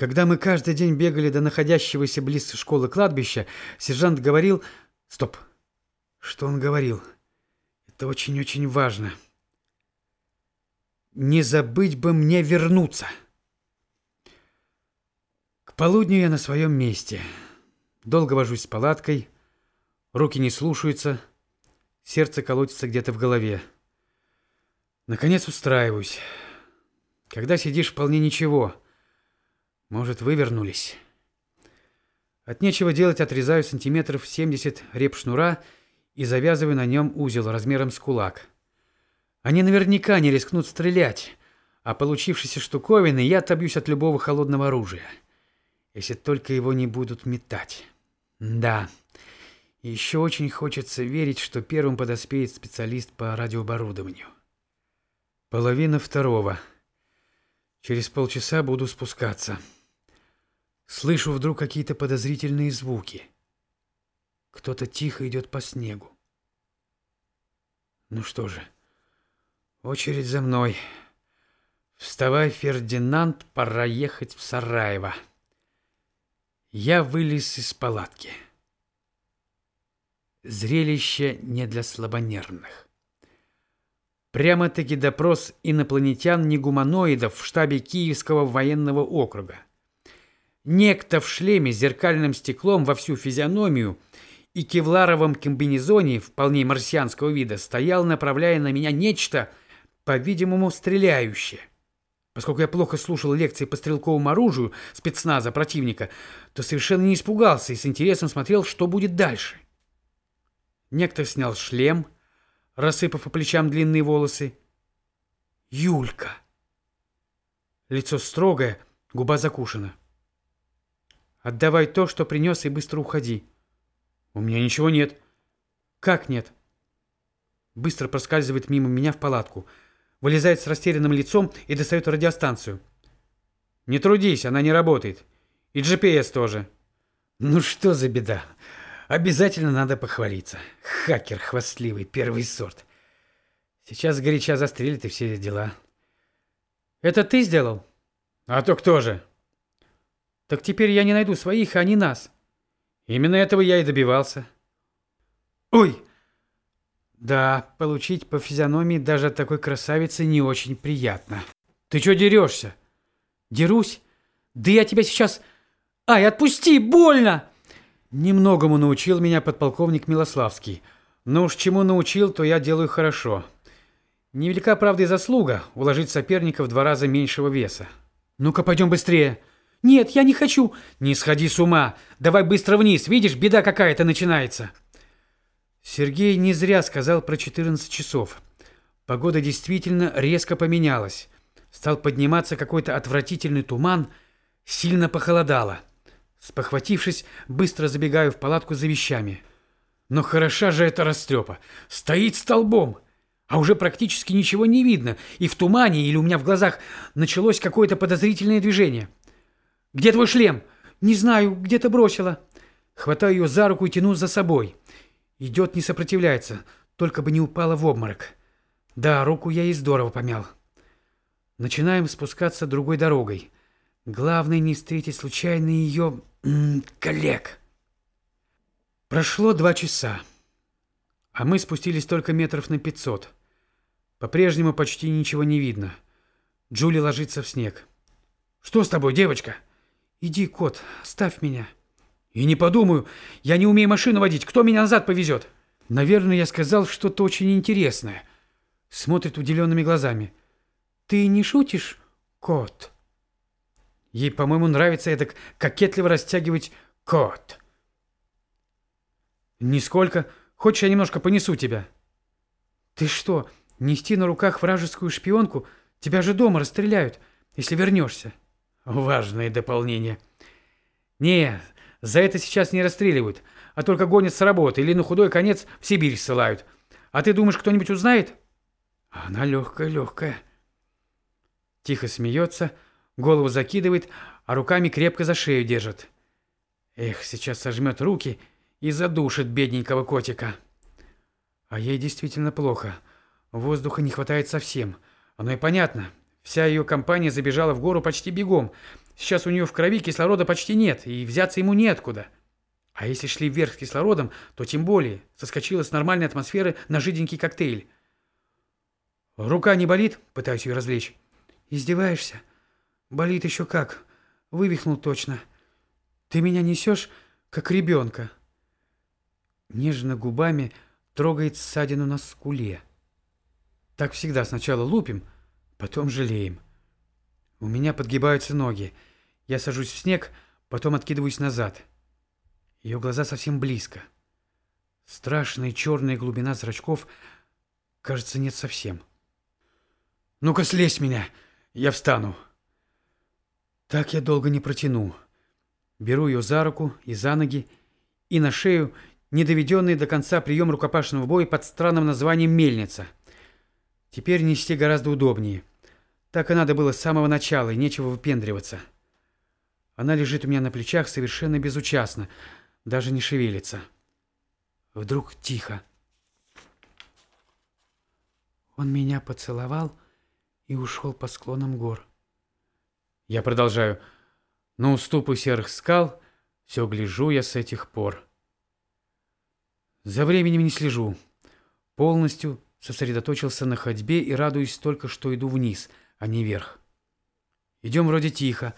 Когда мы каждый день бегали до находящегося близ школы кладбища, сержант говорил... Стоп. Что он говорил? Это очень-очень важно. Не забыть бы мне вернуться. К полудню я на своем месте. Долго вожусь с палаткой. Руки не слушаются. Сердце колотится где-то в голове. Наконец устраиваюсь. Когда сидишь, вполне ничего. Может, вывернулись. От нечего делать отрезаю сантиметров 70 реп шнура и завязываю на нем узел размером с кулак. Они наверняка не рискнут стрелять, а получившейся штуковины я отобьюсь от любого холодного оружия. Если только его не будут метать. Да, еще очень хочется верить, что первым подоспеет специалист по радиооборудованию. Половина второго. Через полчаса буду спускаться. Слышу вдруг какие-то подозрительные звуки. Кто-то тихо идет по снегу. Ну что же, очередь за мной. Вставай, Фердинанд, пора ехать в Сараево. Я вылез из палатки. Зрелище не для слабонервных. Прямо-таки допрос инопланетян-негуманоидов в штабе Киевского военного округа. Некто в шлеме с зеркальным стеклом во всю физиономию и кевларовом комбинезоне вполне марсианского вида стоял, направляя на меня нечто, по-видимому, стреляющее. Поскольку я плохо слушал лекции по стрелковому оружию спецназа противника, то совершенно не испугался и с интересом смотрел, что будет дальше. Некто снял шлем, рассыпав по плечам длинные волосы. Юлька. Лицо строгое, губа закушена. Отдавай то, что принес, и быстро уходи. У меня ничего нет. Как нет? Быстро проскальзывает мимо меня в палатку. Вылезает с растерянным лицом и достает радиостанцию. Не трудись, она не работает. И GPS тоже. Ну что за беда? Обязательно надо похвалиться. Хакер хвастливый, первый сорт. Сейчас горяча застрелит и все дела. Это ты сделал? А то кто же? Так теперь я не найду своих, а не нас. Именно этого я и добивался. Ой! Да, получить по физиономии даже от такой красавицы не очень приятно. Ты что дерешься? Дерусь? Да я тебя сейчас... Ай, отпусти, больно! Немногому научил меня подполковник Милославский. Но уж чему научил, то я делаю хорошо. Невелика, правда, и заслуга уложить соперника в два раза меньшего веса. Ну-ка, пойдем быстрее. «Нет, я не хочу!» «Не сходи с ума! Давай быстро вниз! Видишь, беда какая-то начинается!» Сергей не зря сказал про 14 часов. Погода действительно резко поменялась. Стал подниматься какой-то отвратительный туман, сильно похолодало. Спохватившись, быстро забегаю в палатку за вещами. Но хороша же эта растрепа. Стоит столбом, а уже практически ничего не видно, и в тумане или у меня в глазах началось какое-то подозрительное движение. «Где твой шлем?» «Не знаю, где-то бросила». Хватаю ее за руку и тяну за собой. Идет, не сопротивляется, только бы не упала в обморок. Да, руку я ей здорово помял. Начинаем спускаться другой дорогой. Главное не встретить случайно ее... коллег. Прошло два часа, а мы спустились только метров на пятьсот. По-прежнему почти ничего не видно. Джули ложится в снег. «Что с тобой, девочка?» «Иди, кот, ставь меня». «И не подумаю, я не умею машину водить, кто меня назад повезет?» Наверное, я сказал что-то очень интересное. Смотрит удивленными глазами. «Ты не шутишь, кот?» Ей, по-моему, нравится это кокетливо растягивать «кот». «Нисколько. Хочешь, я немножко понесу тебя?» «Ты что, нести на руках вражескую шпионку? Тебя же дома расстреляют, если вернешься». Важное дополнение. Не, за это сейчас не расстреливают, а только гонят с работы или на худой конец в Сибирь ссылают. А ты думаешь, кто-нибудь узнает? Она легкая-легкая. Тихо смеется, голову закидывает, а руками крепко за шею держит. Эх, сейчас сожмет руки и задушит бедненького котика. А ей действительно плохо. Воздуха не хватает совсем. Оно и понятно. Вся ее компания забежала в гору почти бегом. Сейчас у нее в крови кислорода почти нет, и взяться ему неоткуда. А если шли вверх с кислородом, то тем более соскочила с нормальной атмосферы на жиденький коктейль. Рука не болит? Пытаюсь ее развлечь. Издеваешься? Болит еще как. Вывихнул точно. Ты меня несешь, как ребенка. Нежно губами трогает ссадину на скуле. Так всегда сначала лупим, потом жалеем. У меня подгибаются ноги. Я сажусь в снег, потом откидываюсь назад. Ее глаза совсем близко. Страшная черная глубина зрачков, кажется, нет совсем. «Ну-ка, слезь меня, я встану!» Так я долго не протяну. Беру ее за руку и за ноги, и на шею недоведенный до конца прием рукопашного боя под странным названием «мельница». Теперь нести гораздо удобнее. Так и надо было с самого начала, и нечего выпендриваться. Она лежит у меня на плечах совершенно безучастно, даже не шевелится. Вдруг тихо. Он меня поцеловал и ушел по склонам гор. Я продолжаю. На уступы серых скал все гляжу я с этих пор. За временем не слежу. Полностью сосредоточился на ходьбе и радуюсь только, что иду вниз, а не вверх. Идем вроде тихо,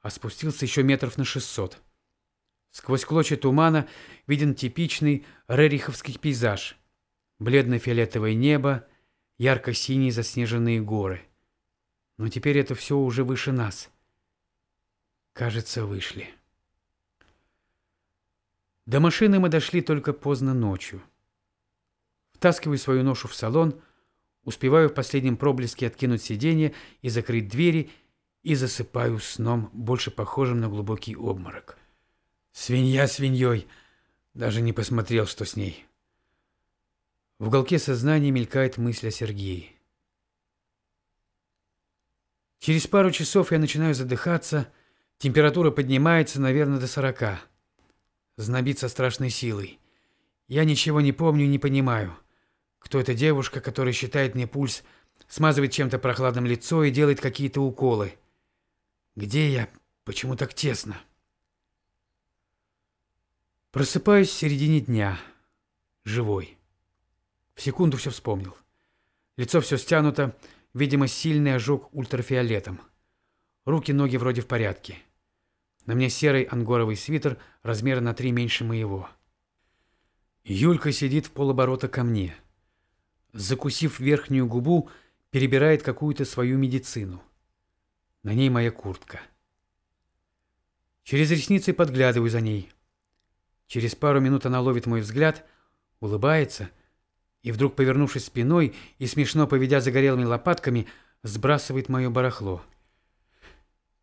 а спустился еще метров на шестьсот. Сквозь клочья тумана виден типичный рериховский пейзаж. Бледно-фиолетовое небо, ярко-синие заснеженные горы. Но теперь это все уже выше нас. Кажется, вышли. До машины мы дошли только поздно ночью. Втаскиваю свою ношу в салон, успеваю в последнем проблеске откинуть сиденье и закрыть двери и засыпаю сном, больше похожим на глубокий обморок. Свинья свиньей. Даже не посмотрел, что с ней. В уголке сознания мелькает мысль о Сергее. Через пару часов я начинаю задыхаться, температура поднимается, наверное, до сорока. Знобит страшной силой. Я ничего не помню и не понимаю. Кто эта девушка, которая считает мне пульс, смазывает чем-то прохладным лицо и делает какие-то уколы? Где я? Почему так тесно? Просыпаюсь в середине дня. Живой. В секунду все вспомнил. Лицо все стянуто, видимо, сильный ожог ультрафиолетом. Руки, ноги вроде в порядке. На мне серый ангоровый свитер размера на три меньше моего. Юлька сидит в полоборота ко мне. Закусив верхнюю губу, перебирает какую-то свою медицину. На ней моя куртка. Через ресницы подглядываю за ней. Через пару минут она ловит мой взгляд, улыбается и вдруг, повернувшись спиной и смешно поведя загорелыми лопатками, сбрасывает мое барахло.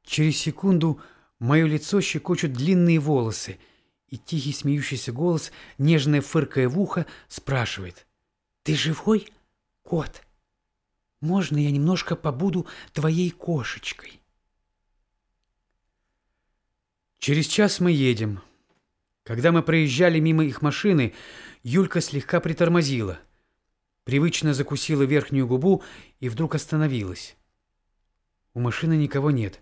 Через секунду мое лицо щекочут длинные волосы, и тихий смеющийся голос, нежное фыркая в ухо, спрашивает. «Ты живой, кот? Можно я немножко побуду твоей кошечкой?» Через час мы едем. Когда мы проезжали мимо их машины, Юлька слегка притормозила. Привычно закусила верхнюю губу и вдруг остановилась. У машины никого нет.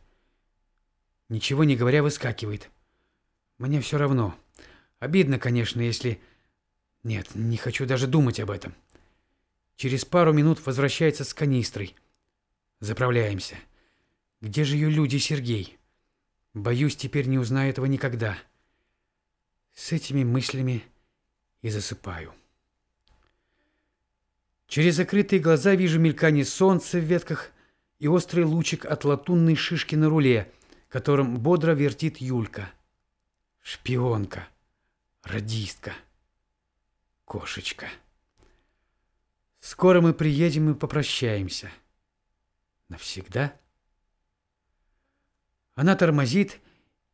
Ничего не говоря, выскакивает. Мне все равно. Обидно, конечно, если... Нет, не хочу даже думать об этом. Через пару минут возвращается с канистрой. Заправляемся. Где же ее люди, Сергей? Боюсь, теперь не узнаю этого никогда. С этими мыслями и засыпаю. Через закрытые глаза вижу мелькание солнца в ветках и острый лучик от латунной шишки на руле, которым бодро вертит Юлька. Шпионка, радистка, кошечка. Скоро мы приедем и попрощаемся. Навсегда? Она тормозит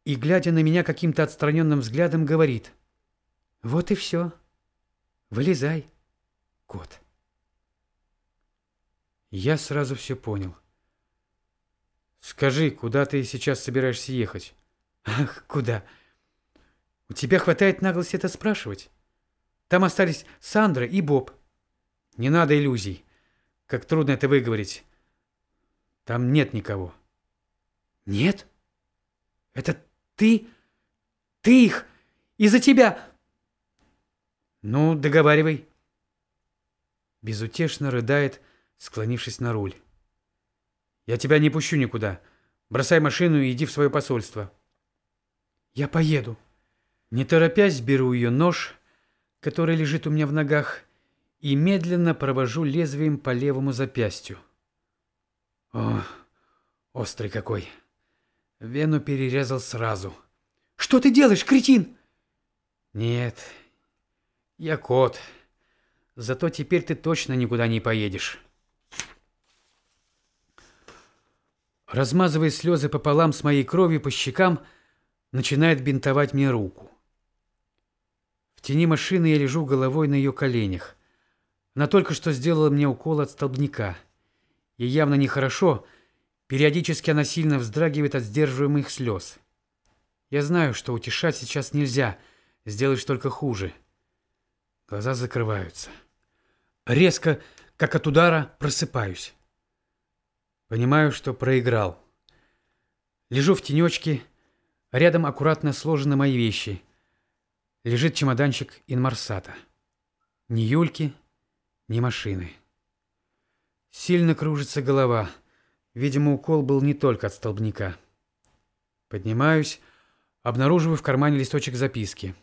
и, глядя на меня каким-то отстраненным взглядом, говорит. «Вот и все. Вылезай, кот». Я сразу все понял. «Скажи, куда ты сейчас собираешься ехать?» «Ах, куда? У тебя хватает наглости это спрашивать? Там остались Сандра и Боб. Не надо иллюзий. Как трудно это выговорить. Там нет никого». «Нет?» Это ты? Ты их? Из-за тебя? Ну, договаривай. Безутешно рыдает, склонившись на руль. Я тебя не пущу никуда. Бросай машину и иди в свое посольство. Я поеду. Не торопясь, беру ее нож, который лежит у меня в ногах, и медленно провожу лезвием по левому запястью. О, острый какой. Вену перерезал сразу. Что ты делаешь, кретин? Нет, я кот. Зато теперь ты точно никуда не поедешь. Размазывая слезы пополам с моей кровью по щекам, начинает бинтовать мне руку. В тени машины я лежу головой на ее коленях. Она только что сделала мне укол от столбняка. Ей явно нехорошо, периодически она сильно вздрагивает от сдерживаемых слез. Я знаю, что утешать сейчас нельзя, сделаешь только хуже. Глаза закрываются. Резко, как от удара, просыпаюсь. Понимаю, что проиграл. Лежу в тенечке, рядом аккуратно сложены мои вещи. Лежит чемоданчик инмарсата. Ни Юльки, ни машины. Сильно кружится голова. Видимо, укол был не только от столбняка. Поднимаюсь, обнаруживаю в кармане листочек записки.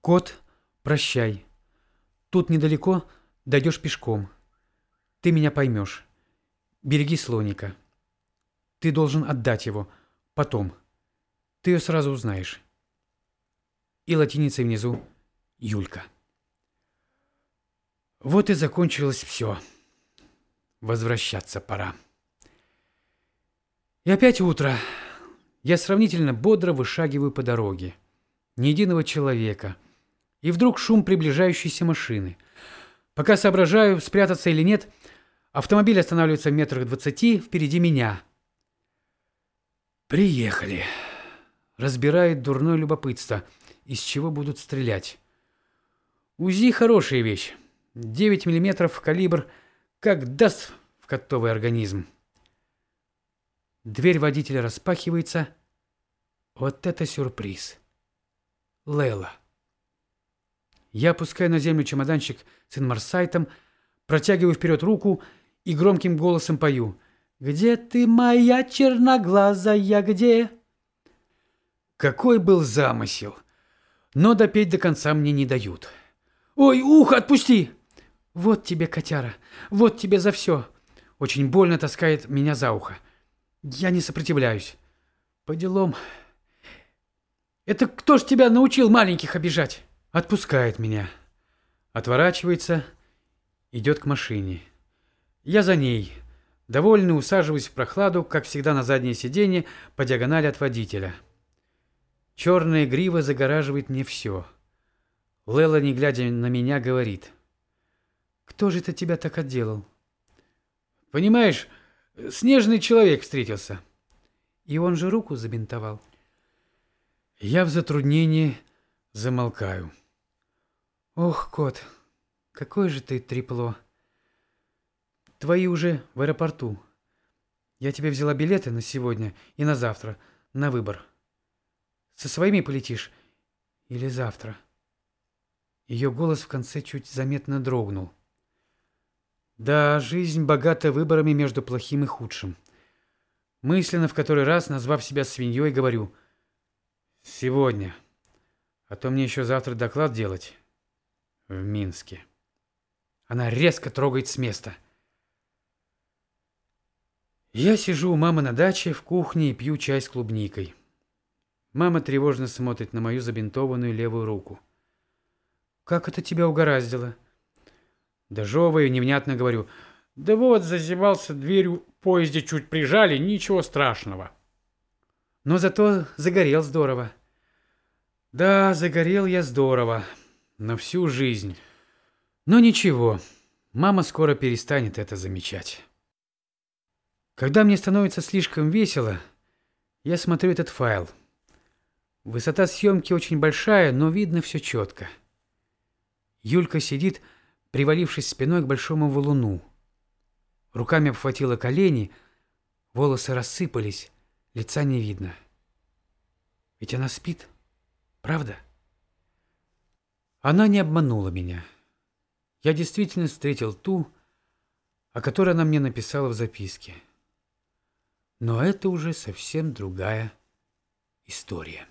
«Кот, прощай. Тут недалеко, дойдешь пешком. Ты меня поймешь. Береги слоника. Ты должен отдать его. Потом. Ты ее сразу узнаешь. И латиницей внизу Юлька. Вот и закончилось все. Возвращаться пора. И опять утро. Я сравнительно бодро вышагиваю по дороге. Ни единого человека. И вдруг шум приближающейся машины. Пока соображаю, спрятаться или нет – Автомобиль останавливается в метрах двадцати впереди меня. Приехали. Разбирает дурное любопытство, из чего будут стрелять. УЗИ хорошая вещь. 9 миллиметров калибр, как даст в котовый организм. Дверь водителя распахивается. Вот это сюрприз. Лейла. Я опускаю на землю чемоданчик с инмарсайтом, протягиваю вперед руку и громким голосом пою. «Где ты, моя черноглазая, где?» Какой был замысел! Но допеть до конца мне не дают. «Ой, ухо отпусти!» «Вот тебе, котяра, вот тебе за все!» Очень больно таскает меня за ухо. Я не сопротивляюсь. По делам. «Это кто ж тебя научил маленьких обижать?» Отпускает меня. Отворачивается, идет к машине. Я за ней. Довольно усаживаюсь в прохладу, как всегда на заднее сиденье, по диагонали от водителя. Черная грива загораживает мне все. Лела, не глядя на меня, говорит. «Кто же это тебя так отделал?» «Понимаешь, снежный человек встретился». «И он же руку забинтовал». Я в затруднении замолкаю. «Ох, кот, какой же ты трепло!» Твои уже в аэропорту. Я тебе взяла билеты на сегодня и на завтра, на выбор. Со своими полетишь или завтра?» Ее голос в конце чуть заметно дрогнул. «Да, жизнь богата выборами между плохим и худшим. Мысленно в который раз, назвав себя свиньей, говорю «Сегодня, а то мне еще завтра доклад делать в Минске». Она резко трогает с места – я сижу у мамы на даче в кухне и пью чай с клубникой. Мама тревожно смотрит на мою забинтованную левую руку. «Как это тебя угораздило?» Дожевываю, невнятно говорю. «Да вот, зазевался дверью, поезде чуть прижали, ничего страшного». Но зато загорел здорово. Да, загорел я здорово. На всю жизнь. Но ничего, мама скоро перестанет это замечать. Когда мне становится слишком весело, я смотрю этот файл. Высота съемки очень большая, но видно все четко. Юлька сидит, привалившись спиной к большому валуну. Руками обхватила колени, волосы рассыпались, Лица не видно. Ведь она спит, правда? Она не обманула меня. Я действительно встретил ту, о которой она мне написала в записке. Но это уже совсем другая история.